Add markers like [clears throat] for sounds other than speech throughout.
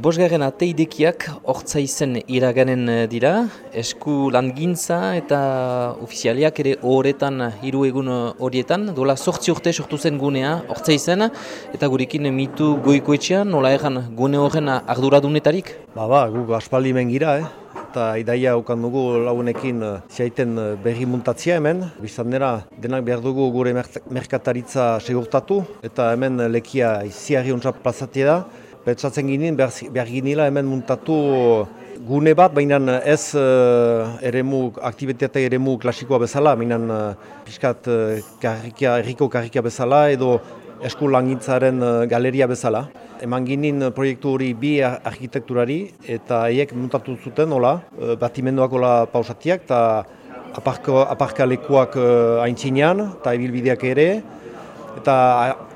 Bosgarren ateidekiak hortza izen iraganen eh, dira, esku langintza eta ofizialiak ere horretan, hiru egun eh, horietan, dola sortzi urte sortu zen gunea hortza izen, eta gurekin mitu goikoetxean, nola egan gune horren arduradunetarik? Ba, ba, guk aspaldi mengira, eh? eta idaia ukan dugu lagunekin ziaiten berri muntatzia hemen. Biztan dira, denak behar dugu gure merkataritza segurtatu, eta hemen lekia iziarri ontsa plazatia da. Petsatzen ginen, behar ginila hemen muntatu gune bat, baina ez uh, eremu, aktivitate eremu klasikoa bezala, baina uh, piskat uh, karrikia, erriko karrikia bezala edo esku langintzaren uh, galeria bezala. Eman ginen proiektu hori bi arkitekturari eta haiek muntatu zuten hola, batimenduak hola pausatiak eta aparkalekuak uh, aintzinean eta ibilbideak ere. Eta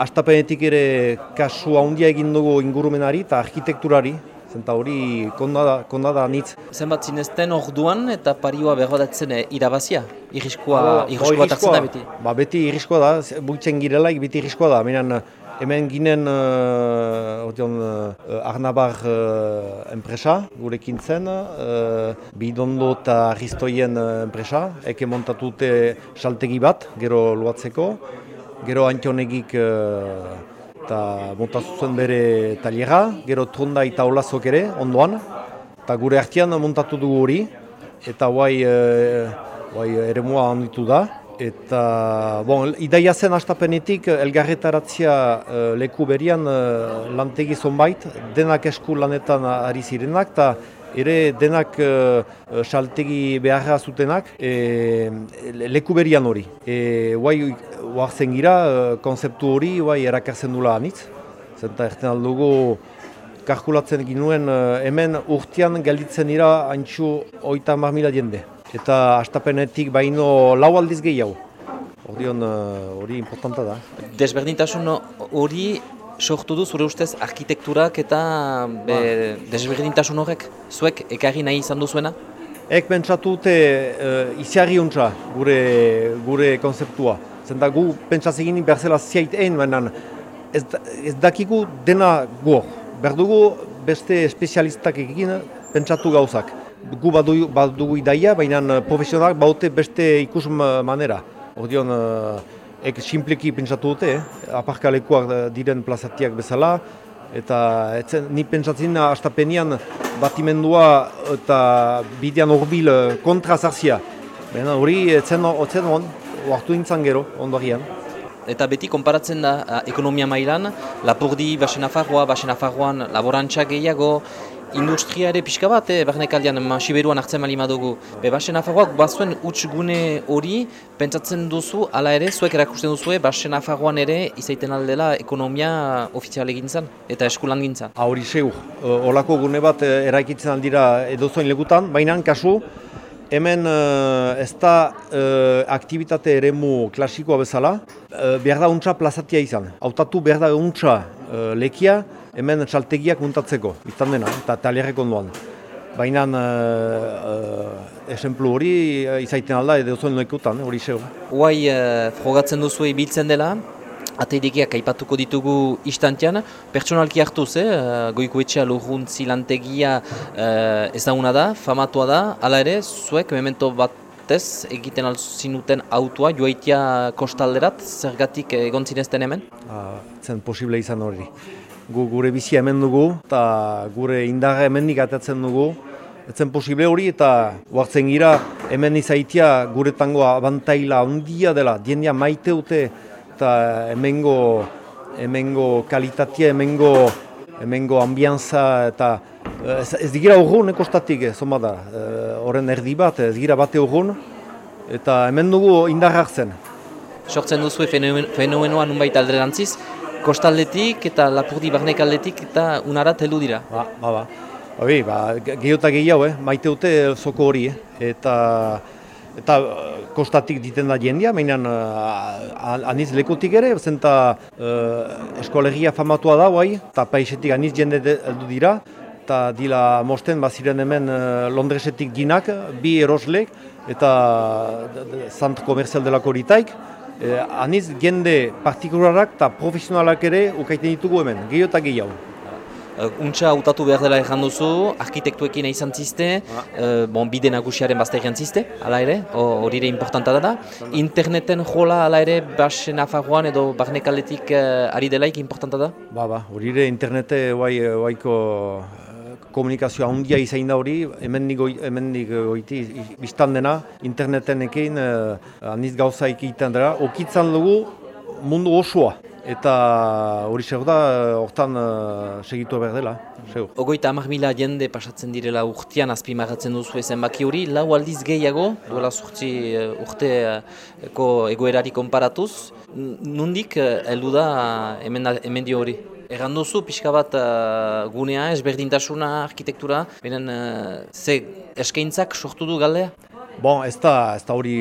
astapenetik ere kasu handia egin dugu ingurumenari eta arkitekturari, zenta hori konda da, konda da nitz. Zenbat zinezten orduan eta parioa behodatzen eh, irabazia? Iriskoa, ba, iriskoa tartzen da beti? Ba, beti iriskoa da, buitzen girela, beti iriskoa da. Menan, hemen ginen uh, uh, Arnabar uh, enpresa, gurekin zen, uh, bidondo eta ristoien enpresa, eke montatute saltegi bat, gero luatzeko. Gero antionegik uh, eta montatu bere taliera, gero tronda eta olazok ere, ondoan. Eta gure artian montatu dugu hori, eta guai, uh, ere mua handitu da. Eta, bon, idaia zen astapenetik, elgarretaratzia uh, leku berian uh, lantegi zonbait, denak esku lanetan ari zirenak, eta ere denak uh, saltegi beharra zutenak e, leku berian hori. E, Guai, oartzen gira, konzeptu hori, guai, erakartzen dula anitz. Zenta erten aldugu, kalkulatzen ginuen hemen urtean gelditzen dira haintxu oita mila jende. Eta astapenetik baino lau aldiz gehiago. Hori importanta da. Desberdintasun hori sortu du zure ustez arkitekturak eta be, ba. desberdintasun horrek zuek ekarri nahi izan duzuena? Ek pentsatu dute uh, iziarri gure, gure konzeptua. Zenta gu pentsaz egin behar zela ziait egin, ez, ez dakigu dena gu. Berdugu beste espezialistak egin pentsatu gauzak. Gu badugu, badugu idaia, baina profesionalak baute beste ikus manera. Ordion, uh, ek simpleki pentsatu dute, eh? aparkalekuak diren plazatiak bezala, eta etzen, ni pentsatzen astapenian batimendua eta bidean horbil eh, kontra zarzia. Baina hori etzen otzen on, oartu nintzen gero, ondorian. Eta beti konparatzen da ekonomia mailan, Lapurdi, Basenafarroa, Basenafarroan laborantza gehiago, industria ere pixka bat, eh, barnekaldian masiberuan hartzen mali madugu. Basen afagoak, bazuen utx gune hori, pentsatzen duzu, ala ere, zuek erakusten duzu, basen afagoan ere, izaiten aldela ekonomia ofizial egintzen eta eskulan gintzen. Hori zeu, olako gune bat eh, eraikitzen aldira edozoin legutan, baina kasu, hemen uh, ez da uh, aktivitate eremu klasikoa bezala, behar da untsa plazatia izan. Hautatu behar da untsa lekia, hemen txaltegiak muntatzeko, izan dena, eta talerrek ondoan. Baina uh, hori uh, izaiten alda edo zuen noekutan, hori xeo. Huai uh, frogatzen duzu biltzen dela, ateidegiak aipatuko ditugu istantean, pertsonalki hartuz, eh, goiko etxea lurruntzi lantegia uh, ez da, famatua da, ala ere, zuek, memento batez egiten alzinuten autua, joaitia kostalderat, zergatik egon zinezten hemen? Uh, zen posible izan hori gu gure bizia hemen dugu eta gure indarra hemendik atatzen dugu. Etzen posible hori eta huartzen gira hemen izaitia gure tango abantaila handia dela, diendia maite dute eta hemengo, hemengo kalitatea, hemengo, hemengo ambianza eta eh, ez, ez digira urrun ekostatik, eh, zoma da, eh, horren erdi bat, ez digira bate urrun eta hemen dugu indarra hartzen. Sortzen duzu fenomenoa nunbait alderantziz, kostaldetik eta lapurdi barnek aldetik eta unarat heldu dira. Ba, ba, ba. Hori, ba, gehiota gehiago, eh? maite dute zoko hori, eh? eta eta kostatik diten da jendia, mainan uh, aniz lekutik ere, zenta uh, eskolegia famatua da, bai, eta paisetik aniz jende heldu dira, eta dila mosten baziren hemen uh, Londresetik ginak, bi eroslek, eta zant komerzial delako horitaik, eh, aniz jende partikularak eta profesionalak ere ukaiten ditugu hemen, gehiago eta gehiago. Uh, untxa hautatu behar dela erran duzu, arkitektuekin izan ziste, uh, bon, bide nagusiaren bazta egin ziste, ala ere, hori ere importanta da. Interneten jola ala ere bas nafarroan edo barnekaletik uh, ari delaik importanta da? Ba, ba, hori ere internete guai, guaiko komunikazioa handia izain da hori, hemen nik goiti biztan dena, interneten ekin, uh, aniz gauza egiten dara, okitzan dugu mundu osoa. Eta hori segur da, hortan uh, segitu behar dela, segur. Ogoita amak mila jende pasatzen direla urtean azpimagatzen duzu ezen baki hori, lau aldiz gehiago, duela sortzi uh, urteko egoerari konparatuz, nundik heldu da hemen, hemen hori? Egan duzu, pixka bat uh, gunea, ezberdintasuna, arkitektura, benen uh, ze eskaintzak sortu du galdea? Bon, ez da, ez da hori,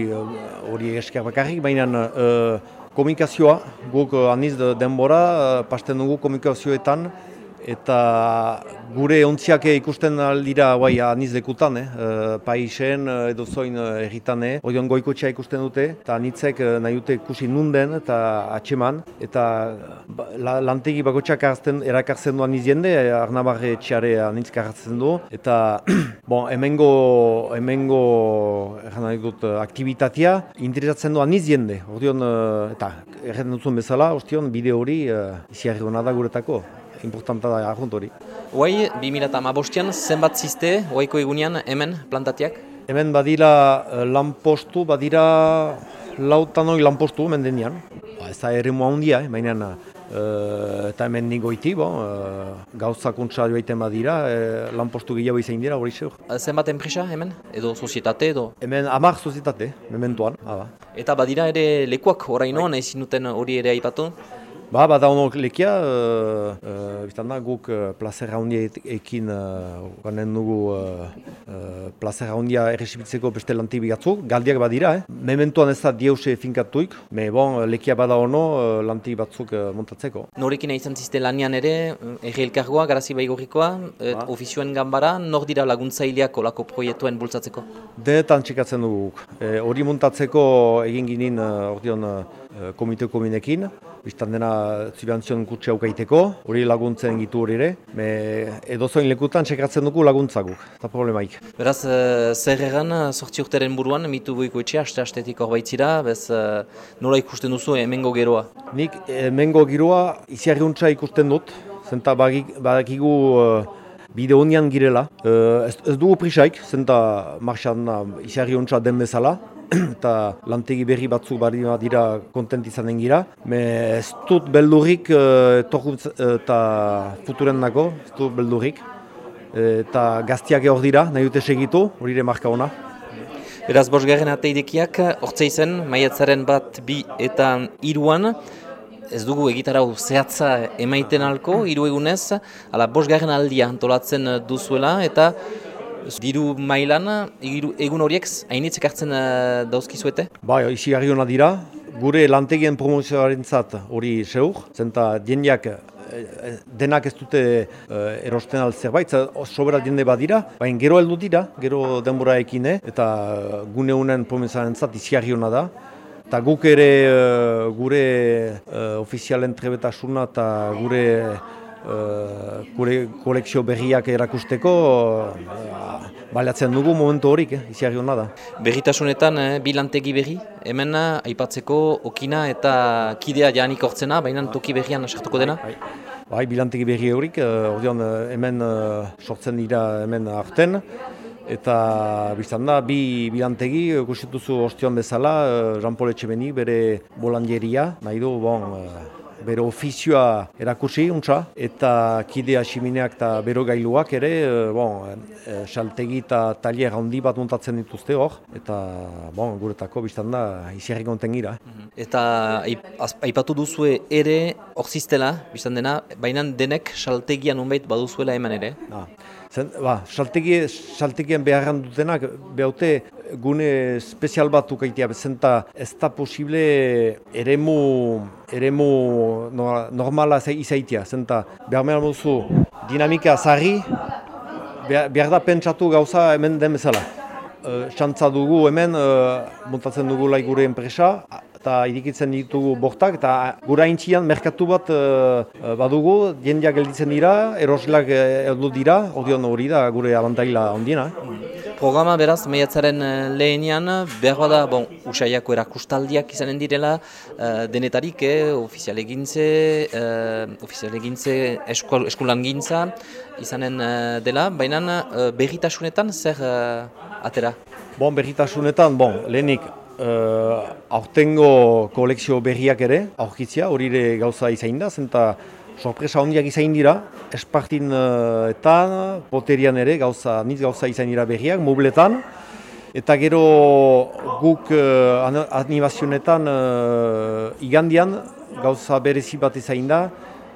hori esker bakarrik, baina uh, komunikazioa, guk uh, aniz denbora, uh, pasten dugu komunikazioetan, eta gure ontziak ikusten aldira bai aniz lekutan, eh? Uh, paisen edo zoin eh? Orion goikotxea ikusten dute, eta anitzek nahi dute ikusi nunden eta atxeman, eta ba, la, lantegi bakotxak erakartzen du aniz jende, arnabarre txare anitz karratzen du, eta [clears throat] bon, emengo, emengo dut, aktivitatea interesatzen du aniz jende, Orion, eta erretzen duzun bezala, ostion, bide hori uh, iziarri hona da guretako importanta da ahunt hori. Oai, 2008an zenbat ziste, oaiko egunean, hemen plantatiak? Hemen badira uh, lanpostu, badira lautanoi lanpostu hemen denian. Ba, ez da ere mua eh, mainean, uh, eta hemen nigo iti, bo, uh, gauzak untsa joaiten badira, uh, lanpostu gehiago izan dira, hori zeur. Zenbat enpresa hemen? Edo sozietate edo? Hemen amak sozietate, mementuan. Eta badira ere lekuak orainoan, ezin duten hori ere aipatu? Ba, bada honok lekia, uh, uh, da, guk uh, plazera hundia ekin uh, dugu uh, uh, plazera hundia erresibitzeko beste lantibi batzuk, galdiak badira, eh? Mementuan ez da dieuse finkatuik, me bon, lekia bada hono uh, lantibi batzuk uh, montatzeko. Norekin izan ziste lanian ere, erri elkargoa, garazi baigorikoa, ba. ofizioen gambara, nor dira laguntzaileak olako proiektuen bultzatzeko? Deetan txekatzen dugu guk. Hori montatzeko egin ginin, uh, ordeon, uh, komite kominekin, biztan dena zibantzion kutsi aukaiteko, hori laguntzen gitu hori ere, me edo zoin lekutan txekatzen dugu laguntzakuk, eta problemaik. Beraz, uh, zer egan, sortzi urteren buruan, mitu buiko etxe, aste-astetik horbaitzira, bez uh, nola ikusten duzu emengo geroa? Nik emengo geroa iziarri ikusten dut, zenta badakigu bide honian girela. Uh, ez, ez dugu prisaik, zenta marxan iziarri den bezala, [clears throat] eta lantegi berri batzuk bari dira kontent izan gira. Me ez dut beldurrik uh, eta futuren nago, ez dut beldurrik. Eta gaztiak hor dira, nahi dute segitu, hori ere marka hona. Beraz, bosgarren ateidekiak, hortzei zen, maiatzaren bat bi eta iruan, ez dugu egitarau zehatza emaiten alko, hiru egunez, ala bosgarren aldia antolatzen duzuela, eta Diru mailan, egun horiek, hainitzek hartzen uh, dauzkizuete? Bai, izi hona dira. Gure lantegien promozioaren hori zeur, zenta diendiak eh, eh, denak ez dute uh, erosten altzerbait, sobera jende badira, baina gero heldu dira, gero denbora ekine, eta gune honen promozioaren zat izi hona da. Eta guk ere gure uh, ofizialen trebetasuna eta gure gure kolekzio berriak erakusteko uh, baliatzen dugu momentu horik, eh, iziarri hona da. Berritasunetan, eh, bilantegi berri, hemen aipatzeko okina eta kidea janik hortzena, baina toki berrian sartuko dena? Bai, bai bilantegi berri horik, uh, hemen uh, sortzen dira hemen arten, Eta biztan da, bi bilantegi, kusituzu ostion bezala, uh, Jean-Paul Etxebeni, bere bolandieria, nahi du, bon, bere ofizioa erakusi, untsa, eta kidea simineak eta bero gailuak ere, eh, bon, e, saltegi eta talier handi bat montatzen dituzte hor, eta bon, guretako biztan da, izierrik onten gira. Mhm. Eta aipatu duzue ere hor ziztela, biztan dena, baina denek saltegian unbait baduzuela eman ere? Ah. Zen, ba, saltegi, saltegian beharran dutenak, behaute gune spezial bat ukaitea, zenta ez da posible eremu, eremu normala izaitia, zenta behar mehar duzu dinamika zari, behar da pentsatu gauza hemen den bezala. Xantza dugu hemen, uh, montatzen dugu lai gure enpresa, eta irikitzen ditugu bortak, eta gura intzian merkatu bat uh, badugu, jendeak gelditzen dira, eroslak heldu dira, odion hori da gure abantaila ondiena. Programa beraz, meiatzaren lehenian, behar da, bon, usaiako erakustaldiak izanen direla, uh, denetarik, eh, ofizial egintze, uh, ofizial egintze eskulan gintza, izanen dela, baina uh, berritasunetan zer atera? Bon, berritasunetan, bon, lehenik, uh, aurtengo kolekzio berriak ere, aurkitzia, hori ere gauza izain da, zenta sorpresa hondiak izain dira, espartin uh, eta poterian ere gauza, nitz gauza izain dira berriak, mobletan, eta gero guk uh, animazionetan uh, igandian gauza berezi bat izain da,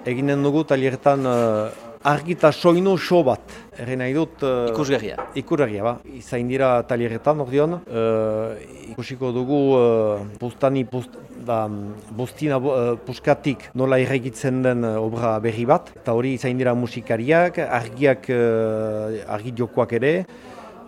eginen dugu taliertan uh, argita soinu so bat. Erren nahi dut... Uh, ikusgarria. Ikusgarria, ba. Izain dira talieretan, ordeon. Uh, ikusiko dugu uh, bustani pust, da, bustina uh, puskatik nola erregitzen den obra berri bat. Eta hori izain dira musikariak, argiak, uh, argi jokoak ere.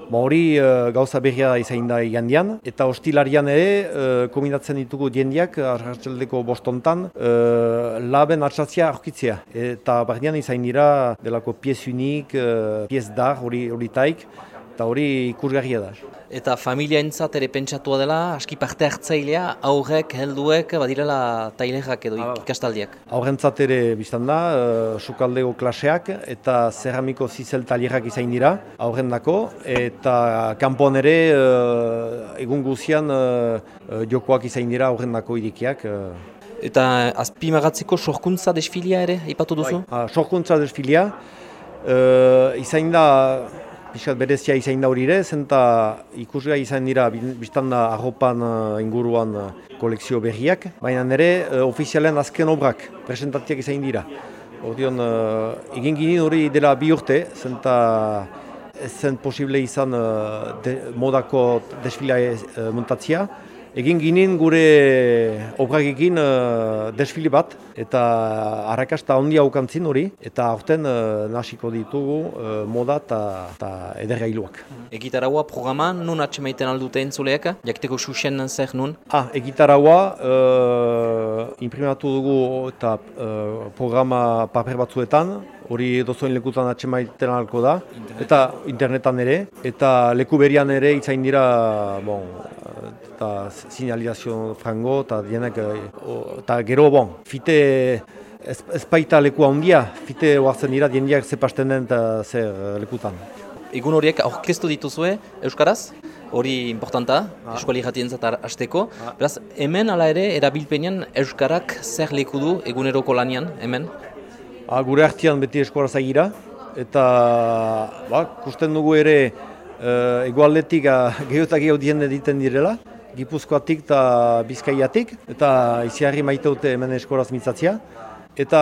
Ba hori uh, gauza berria izain da igandian, eta hostilarian ere uh, kombinatzen ditugu diendiak, arratxaldeko bostontan, uh, laben atxatzia aurkitzea. Eta bardian izain dira delako piez unik, uh, piez dar hori taik, eta hori ikusgarria da. Eta familia entzat ere pentsatua dela, aski parte hartzailea, aurrek, helduek, badirela tailerak edo ikastaldiak. Aurrentzat ere biztan da, uh, sukaldego klaseak eta zeramiko zizel tailerak izain dira, aurren dako, eta kanpon ere uh, egun guzian uh, jokoak izain dira aurren dako irikiak. Eta azpimagatzeko sorkuntza desfilia ere, ipatu duzu? Bai, uh, sorkuntza desfilia, uh, izain da, Piskat berezia izain da hori ere, zenta ikusga izan dira biztan da arropan uh, inguruan uh, kolekzio berriak, baina nire uh, ofizialen azken obrak presentatiak izain dira. Ordion, uh, egin ginen hori dela bi urte, zenta ez zen posible izan de, modako desfila montatzia, Egin ginen gure obrakekin uh, desfile bat eta arrakasta handia aukantzin hori eta aurten uh, nasiko ditugu uh, moda eta edergailuak. Egitaragua programa nun atxemaiten aldute entzuleak? Jakiteko susen zer nun? Ah, egitaragua uh, imprimatu dugu eta uh, programa paper batzuetan hori dozoin lekutan atxemaiten alko da, eta internetan ere, eta leku berian ere itzain dira, bon, eta sinalizazio frango eta dienak eta gero bon, fite ez, ez baita leku handia, fite oartzen dira diendiak zepasten den eta zer lekutan. Egun horiek aurkeztu dituzue Euskaraz, hori importanta, ah. eskuali jatien zatar hasteko. Ah. Beraz, hemen ala ere, erabilpenean Euskarak zer leku du eguneroko lanian, hemen? Ah, gure artian beti eskuara zagira, eta ba, kusten dugu ere uh, egualdetik uh, gehiagotak gehiago dienten direla. Gipuzkoatik eta Bizkaiatik, eta iziarri maite dute hemen eskoraz mitzatzia. Eta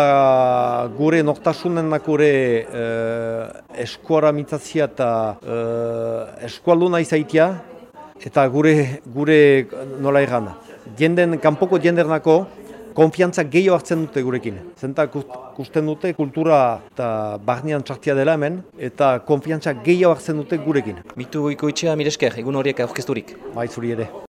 gure nortasunen gure eh, eskuara mitzatzia eta eh, eskualduna izaitia, eta gure, gure nola egan. Jenden, kanpoko jendernako konfiantza gehiago hartzen dute gurekin. Zenta kusten dute kultura eta barnean txartia dela hemen, eta konfiantza gehiago hartzen dute gurekin. Mitu goiko itxea, miresker, egun horiek aurkezturik. Bai, zuri ere.